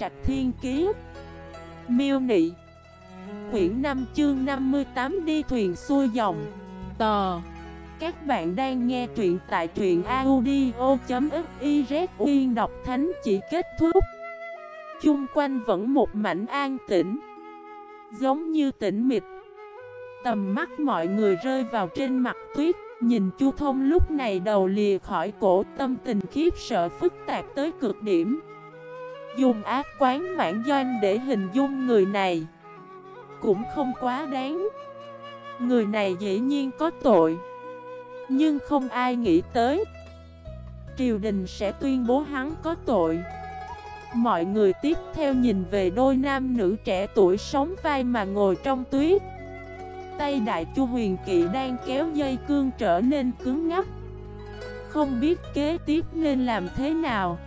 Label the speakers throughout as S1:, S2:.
S1: Trạch Thiên Kiế Miêu Nị. Quyển 5 chương 58 đi thuyền xuôi dòng. Tò. Các bạn đang nghe truyện tại truyện audio.xyz Uyên đọc thánh chỉ kết thúc. Chung quanh vẫn một mảnh an tĩnh, Giống như tĩnh mịch. Tầm mắt mọi người rơi vào trên mặt tuyết, Nhìn Chu Thông lúc này đầu lìa khỏi cổ, tâm tình khiếp sợ phức tạp tới cực điểm. Dùng ác quán mãn doanh để hình dung người này. Cũng không quá đáng. Người này dĩ nhiên có tội. Nhưng không ai nghĩ tới. Triều đình sẽ tuyên bố hắn có tội. Mọi người tiếp theo nhìn về đôi nam nữ trẻ tuổi sống vai mà ngồi trong tuyết. Tay đại chu huyền kỵ đang kéo dây cương trở nên cứng ngắc. Không biết kế tiếp nên làm thế nào.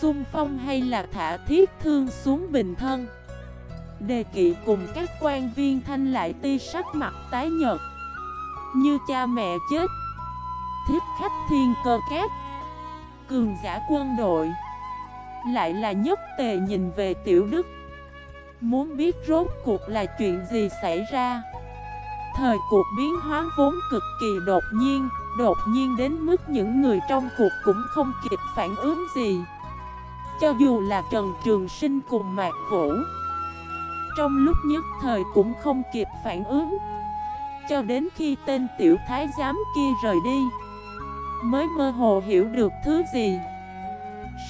S1: Xung phong hay là thả thiết thương xuống bình thân? Đề kỵ cùng các quan viên thanh lại ti sắc mặt tái nhật Như cha mẹ chết. Thiết khách thiên cơ kép Cường giả quân đội. Lại là nhất tề nhìn về tiểu đức. Muốn biết rốt cuộc là chuyện gì xảy ra? Thời cuộc biến hóa vốn cực kỳ đột nhiên Đột nhiên đến mức những người trong cuộc cũng không kịp phản ứng gì. Cho dù là Trần Trường Sinh cùng Mạc Vũ, Trong lúc nhất thời cũng không kịp phản ứng. Cho đến khi tên tiểu thái giám kia rời đi, Mới mơ hồ hiểu được thứ gì.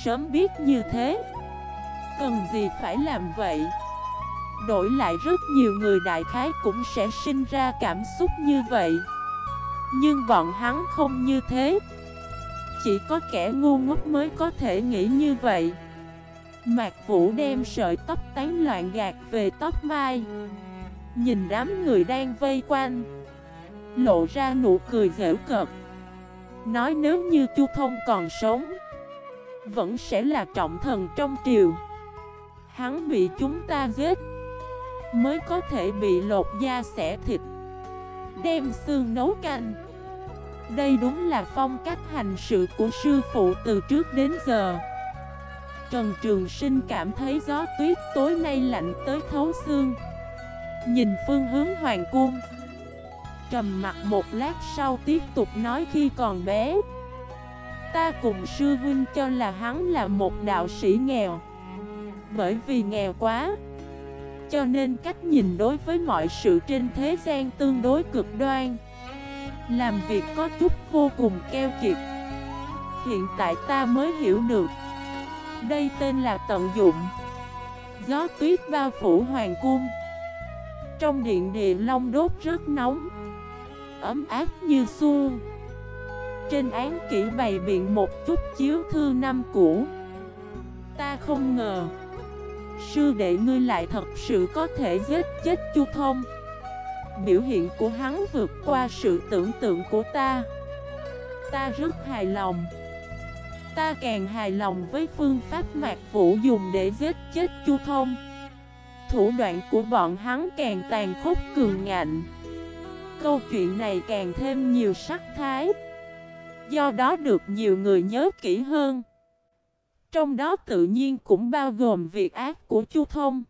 S1: Sớm biết như thế, Cần gì phải làm vậy? Đổi lại rất nhiều người đại khái cũng sẽ sinh ra cảm xúc như vậy. Nhưng bọn hắn không như thế. Chỉ có kẻ ngu ngốc mới có thể nghĩ như vậy. Mạc Vũ đem sợi tóc tán loạn gạt về tóc mai Nhìn đám người đang vây quanh, Lộ ra nụ cười dễ cợt. Nói nếu như Chu Thông còn sống, Vẫn sẽ là trọng thần trong triều. Hắn bị chúng ta giết, Mới có thể bị lột da xẻ thịt, Đem xương nấu canh. Đây đúng là phong cách hành sự của sư phụ từ trước đến giờ. Trần Trường Sinh cảm thấy gió tuyết tối nay lạnh tới thấu xương. Nhìn phương hướng hoàng cung. Trầm mặt một lát sau tiếp tục nói khi còn bé. Ta cùng sư huynh cho là hắn là một đạo sĩ nghèo. Bởi vì nghèo quá. Cho nên cách nhìn đối với mọi sự trên thế gian tương đối cực đoan. Làm việc có chút vô cùng keo kiệt. Hiện tại ta mới hiểu được. Đây tên là tận dụng. Gió tuyết bao phủ hoàng cung. Trong điện địa long đốt rất nóng. Ấm áp như xuông Trên án kỹ bày biện một chút chiếu thư năm cũ. Ta không ngờ. Sư đệ ngươi lại thật sự có thể giết chết Chu Thông. Biểu hiện của hắn vượt qua sự tưởng tượng của ta. Ta rất hài lòng. Ta càng hài lòng với phương pháp mạc vũ dùng để giết chết Chu Thông. Thủ đoạn của bọn hắn càng tàn khốc cường ngạnh. Câu chuyện này càng thêm nhiều sắc thái. Do đó được nhiều người nhớ kỹ hơn. Trong đó tự nhiên cũng bao gồm việc ác của Chu Thông.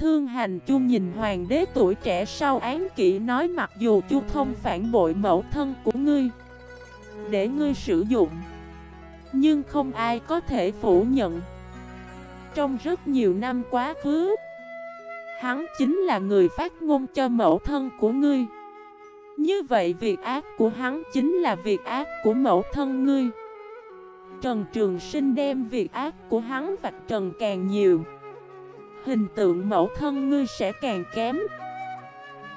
S1: Thương hành Chu nhìn hoàng đế tuổi trẻ sau án kỷ nói mặc dù Chu Thông phản bội mẫu thân của ngươi để ngươi sử dụng, nhưng không ai có thể phủ nhận. Trong rất nhiều năm quá khứ, hắn chính là người phát ngôn cho mẫu thân của ngươi. Như vậy việc ác của hắn chính là việc ác của mẫu thân ngươi. Trần Trường Sinh đem việc ác của hắn vạch trần càng nhiều Hình tượng mẫu thân ngươi sẽ càng kém.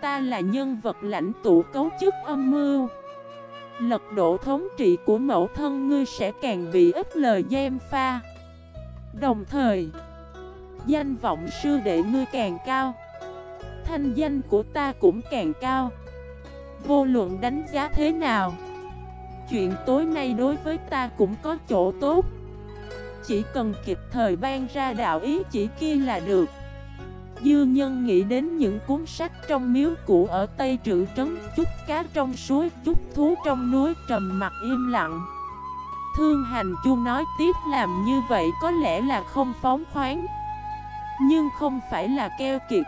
S1: Ta là nhân vật lãnh tụ cấu chức âm mưu. Lật đổ thống trị của mẫu thân ngươi sẽ càng bị ít lời giam pha. Đồng thời, Danh vọng sư đệ ngươi càng cao. Thanh danh của ta cũng càng cao. Vô luận đánh giá thế nào, Chuyện tối nay đối với ta cũng có chỗ tốt. Chỉ cần kịp thời ban ra đạo ý chỉ kia là được. Dư nhân nghĩ đến những cuốn sách trong miếu cũ ở Tây Trữ Trấn Chút cá trong suối, chút thú trong núi trầm mặt im lặng. Thương hành chu nói tiếp làm như vậy có lẽ là không phóng khoáng Nhưng không phải là keo kiệt.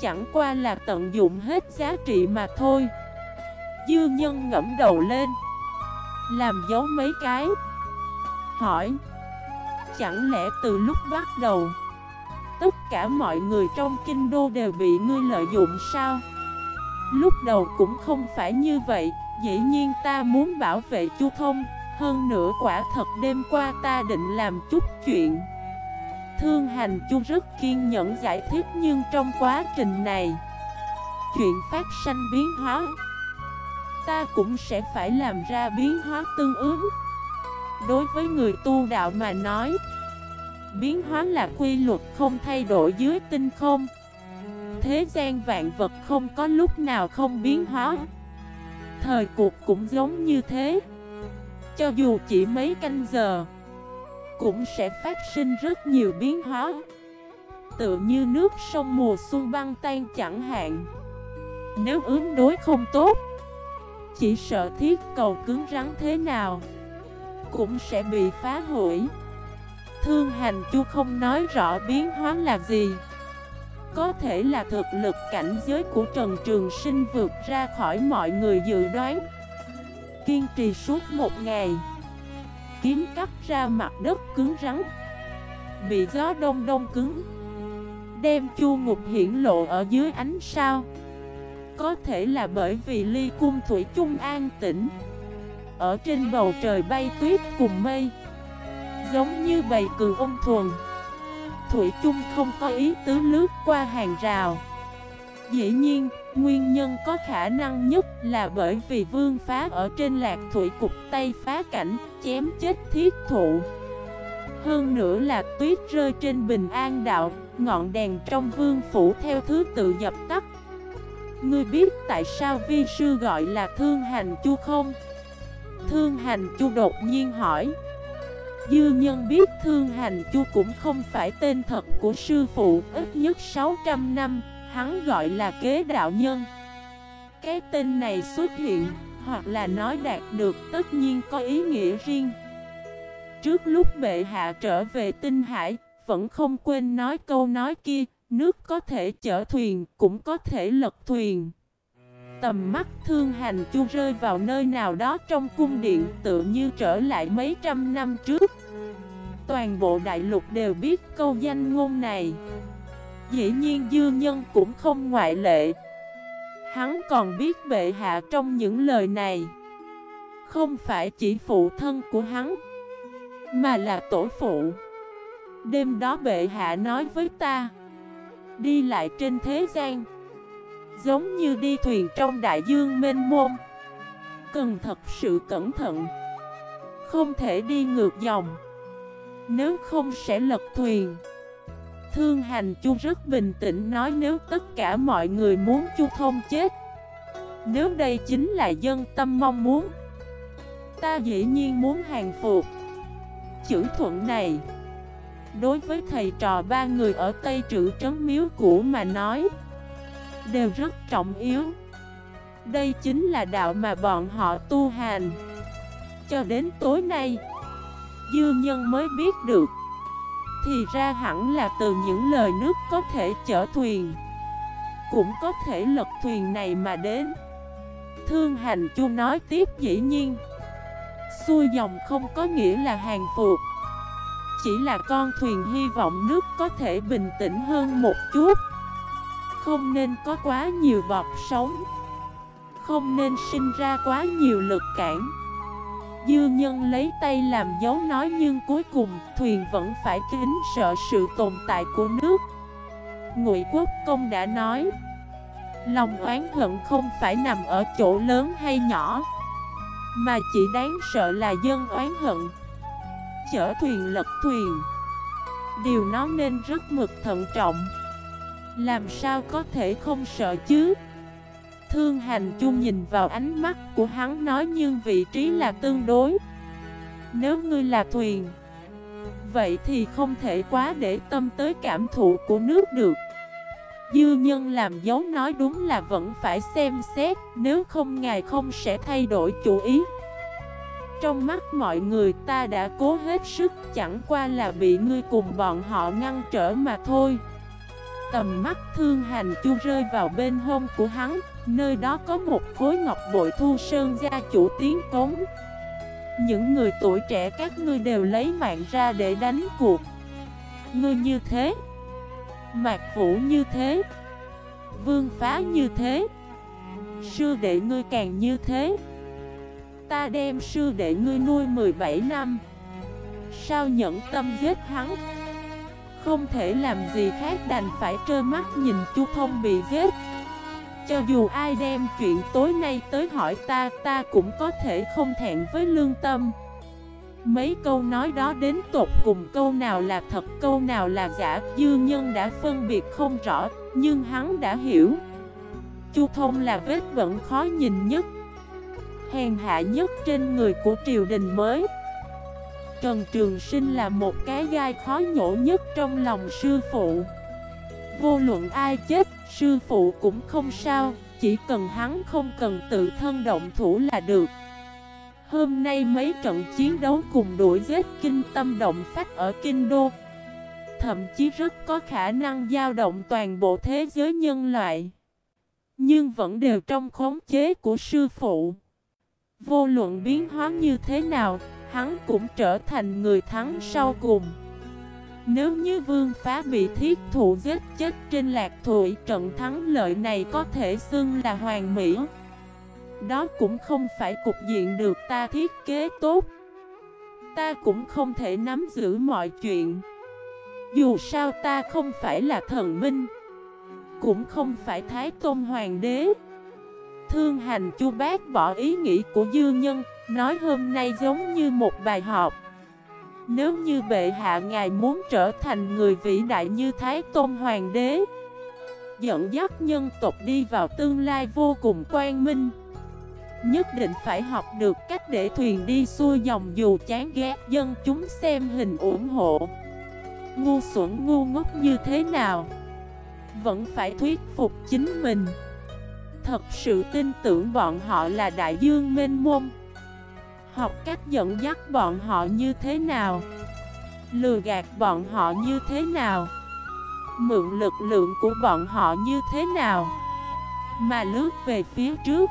S1: Chẳng qua là tận dụng hết giá trị mà thôi. Dư nhân ngẫm đầu lên Làm dấu mấy cái Hỏi Chẳng lẽ từ lúc bắt đầu, Tất cả mọi người trong kinh đô đều bị ngươi lợi dụng sao? Lúc đầu cũng không phải như vậy, Dĩ nhiên ta muốn bảo vệ chu thông, Hơn nữa quả thật đêm qua ta định làm chút chuyện. Thương hành chu rất kiên nhẫn giải thích Nhưng trong quá trình này, Chuyện phát sanh biến hóa, Ta cũng sẽ phải làm ra biến hóa tương ứng. Đối với người tu đạo mà nói, Biến hóa là quy luật không thay đổi dưới tinh không. Thế gian vạn vật không có lúc nào không biến hóa. Thời cuộc cũng giống như thế. Cho dù chỉ mấy canh giờ, Cũng sẽ phát sinh rất nhiều biến hóa. Tựa như nước sông mùa xuân băng tan chẳng hạn. Nếu ứng đối không tốt, Chỉ sợ thiết cầu cứng rắn thế nào? Cũng sẽ bị phá hủy. Thương hành chu không nói rõ biến hóa là gì. Có thể là thực lực cảnh giới của Trần Trường Sinh vượt ra khỏi mọi người dự đoán. Kiên trì suốt một ngày. Kiếm cắt ra mặt đất cứng rắn. Bị gió đông đông cứng. Đem chu ngục hiển lộ ở dưới ánh sao. Có thể là bởi vì ly cung thủy chung an tĩnh. Ở trên bầu trời bay tuyết cùng mây. Giống như bầy cừu ôn thuần. Thủy chung không có ý tứ lướt qua hàng rào. Dĩ nhiên, nguyên nhân có khả năng nhất là bởi vì vương phá ở trên lạc thủy cục tay phá cảnh, chém chết thiết thụ. Hơn nữa là tuyết rơi trên bình an đạo, ngọn đèn trong vương phủ theo thứ tự dập tắt. Ngươi biết tại sao vi sư gọi là thương hành chu không? Thương hành chu đột nhiên hỏi Dư nhân biết Thương Hành Chu cũng không phải tên thật của sư phụ ít nhất 600 năm, hắn gọi là kế đạo nhân. Cái tên này xuất hiện, hoặc là nói đạt được tất nhiên có ý nghĩa riêng. Trước lúc bệ hạ trở về tinh hải, vẫn không quên nói câu nói kia, nước có thể chở thuyền, cũng có thể lật thuyền. Tầm mắt thương hành chu rơi vào nơi nào đó trong cung điện tự như trở lại mấy trăm năm trước. Toàn bộ đại lục đều biết câu danh ngôn này. Dĩ nhiên dư nhân cũng không ngoại lệ. Hắn còn biết bệ hạ trong những lời này. Không phải chỉ phụ thân của hắn, Mà là tổ phụ. Đêm đó bệ hạ nói với ta, Đi lại trên thế gian Giống như đi thuyền trong đại dương mênh mông. Cần thật sự cẩn thận. Không thể đi ngược dòng. Nếu không sẽ lật thuyền. Thương hành chu rất bình tĩnh nói nếu tất cả mọi người muốn chu thông chết. Nếu đây chính là dân tâm mong muốn. Ta dĩ nhiên muốn hàng phục. Chữ thuận này. Đối với thầy trò ba người ở Tây Trữ Trấn Miếu cũ mà nói đều rất trọng yếu. Đây chính là đạo mà bọn họ tu hành. Cho đến tối nay, dư nhân mới biết được. Thì ra hẳn là từ những lời nước có thể chở thuyền Cũng có thể lật thuyền này mà đến Thương hành chu nói tiếp dĩ nhiên Xuôi dòng không có nghĩa là hàng phục Chỉ là con thuyền hy vọng nước có thể bình tĩnh hơn một chút không nên có quá nhiều bọt sống Không nên sinh ra quá nhiều lực cản. Dư nhân lấy tay làm dấu nói nhưng cuối cùng thuyền vẫn phải kính sợ sự tồn tại của nước. Ngụy Quốc Công đã nói, Lòng oán hận không phải nằm ở chỗ lớn hay nhỏ, Mà chỉ đáng sợ là dân oán hận. Chở thuyền lật thuyền, Điều nó nên rất mực thận trọng làm sao có thể không sợ chứ? Thương hành chung nhìn vào ánh mắt của hắn nói nhưng vị trí là tương đối. Nếu ngươi là thuyền, Vậy thì không thể quá để tâm tới cảm thụ của nước được. Dư nhân làm dấu nói đúng là vẫn phải xem xét, Nếu không ngài không sẽ thay đổi chủ ý. Trong mắt mọi người ta đã cố hết sức, Chẳng qua là bị ngươi cùng bọn họ ngăn trở mà thôi. Tầm mắt thương hành chu rơi vào bên hông của hắn, Nơi đó có một khối ngọc bội thu sơn gia chủ tiến cống Những người tuổi trẻ các ngươi đều lấy mạng ra để đánh cuộc. Ngươi như thế, Mạc Vũ như thế, Vương phá như thế, Sư đệ ngươi càng như thế. Ta đem sư đệ ngươi nuôi 17 năm, Sao nhẫn tâm giết hắn? Không thể làm gì khác đành phải trơ mắt nhìn Chu Thông bị giết. Cho dù ai đem chuyện tối nay tới hỏi ta Ta cũng có thể không thẹn với lương tâm. Mấy câu nói đó đến tột cùng câu nào là thật, câu nào là giả, Dư nhân đã phân biệt không rõ, Nhưng hắn đã hiểu. Chu thông là vết bẩn khó nhìn nhất, Hèn hạ nhất trên người của triều đình mới. Trần Trường Sinh là một cái gai khó nhổ nhất trong lòng sư phụ. Vô luận ai chết, sư phụ cũng không sao Chỉ cần hắn không cần tự thân động thủ là được. Hôm nay mấy trận chiến đấu cùng đuổi giết kinh tâm động phách ở Kinh Đô Thậm chí rất có khả năng dao động toàn bộ thế giới nhân loại Nhưng vẫn đều trong khống chế của sư phụ. Vô luận biến hóa như thế nào Hắn cũng trở thành người thắng sau cùng. Nếu như vương phá bị thiết thụ giết chết trên lạc thủy, Trận thắng lợi này có thể xưng là hoàng mỹ. Đó cũng không phải cục diện được ta thiết kế tốt. Ta cũng không thể nắm giữ mọi chuyện. Dù sao ta không phải là thần minh, Cũng không phải Thái Tôn Hoàng đế. Thương hành chu bác bỏ ý nghĩ của dư nhân Nói hôm nay giống như một bài học. Nếu như bệ hạ ngài muốn trở thành người vĩ đại như Thái Tôn Hoàng đế, Dẫn dắt nhân tộc đi vào tương lai vô cùng quang minh, Nhất định phải học được cách để thuyền đi xuôi dòng dù chán ghét dân chúng xem hình ủng hộ. Ngu xuẩn ngu ngốc như thế nào? Vẫn phải thuyết phục chính mình. Thật sự tin tưởng bọn họ là đại dương mênh mông. Học cách dẫn dắt bọn họ như thế nào? Lừa gạt bọn họ như thế nào? Mượn lực lượng của bọn họ như thế nào? Mà lướt về phía trước.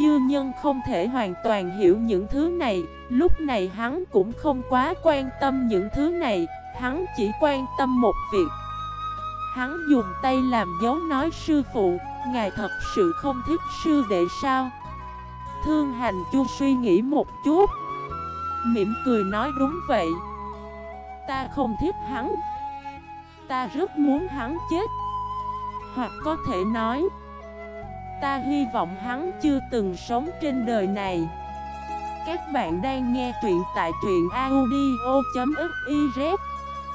S1: Dư nhân không thể hoàn toàn hiểu những thứ này. Lúc này hắn cũng không quá quan tâm những thứ này. Hắn chỉ quan tâm một việc. Hắn dùng tay làm dấu nói sư phụ. Ngài thật sự không thích sư đệ sao? Thương hành chu suy nghĩ một chút. Mỉm cười nói đúng vậy. Ta không thích hắn. Ta rất muốn hắn chết. Hoặc có thể nói, Ta hy vọng hắn chưa từng sống trên đời này. Các bạn đang nghe truyện tại truyện audio.fif